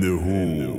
the hole.